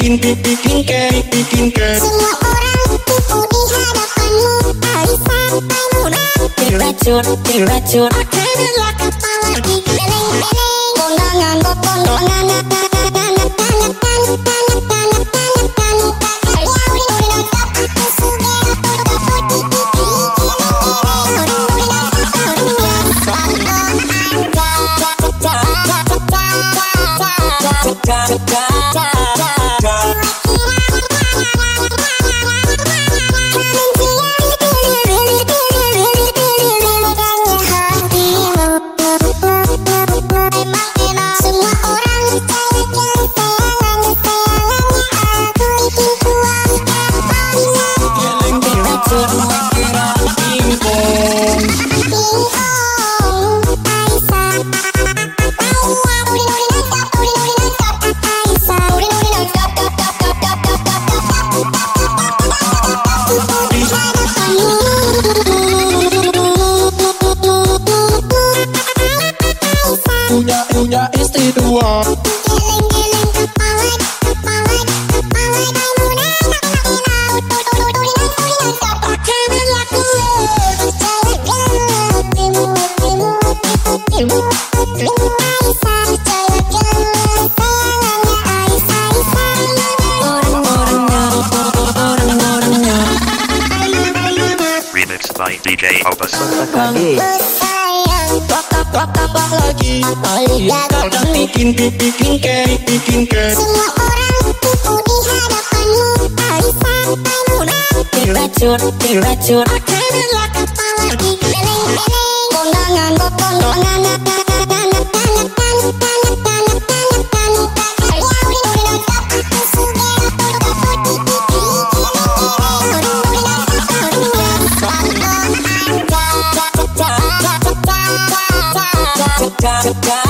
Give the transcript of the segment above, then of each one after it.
bikin bikin ke bikin ke Semua orang tipu di hadapanmu Alisa Maimunah Diracun diracun DJ Opus. bakap lagi Kadang bikin bikin ke bikin ke Semua orang tipu di hadapanmu Diracun diracun Adalah kepala di Kondangan kondangan Semua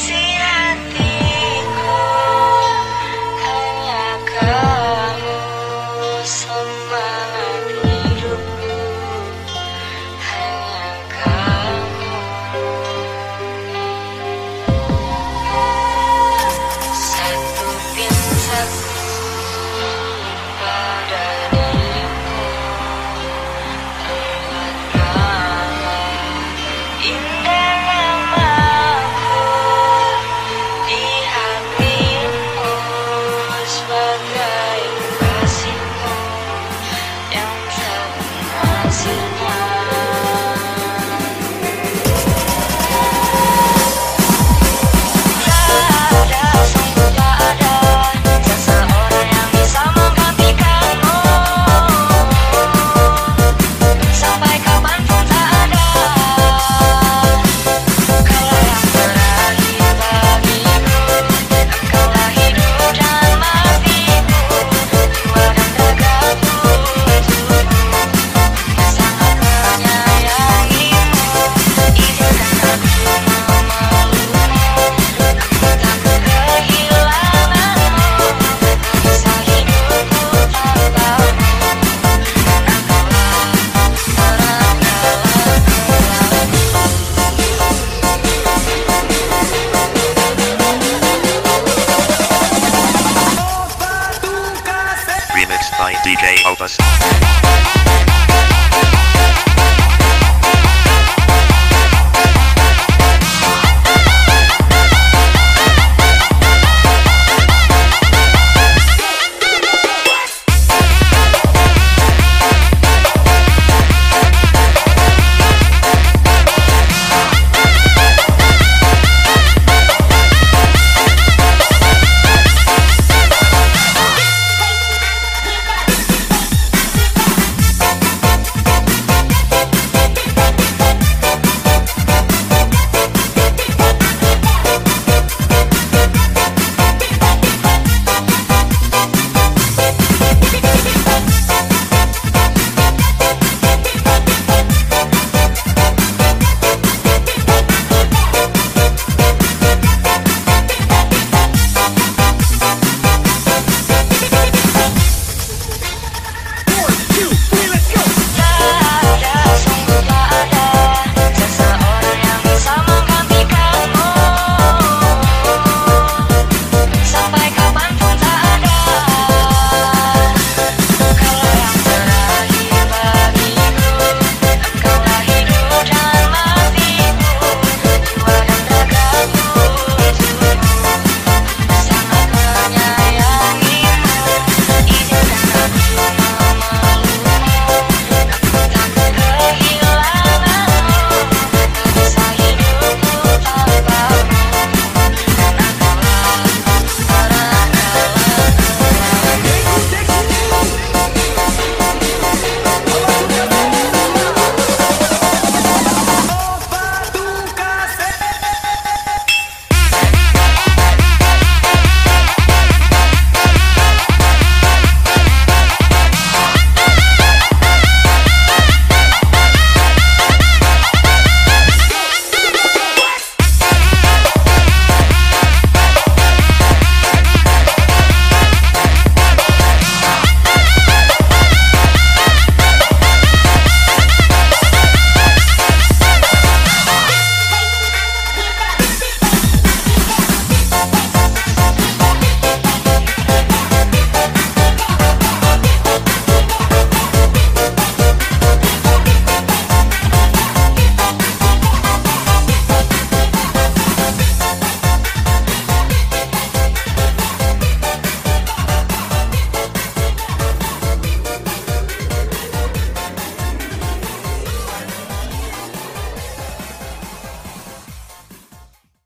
see Yes.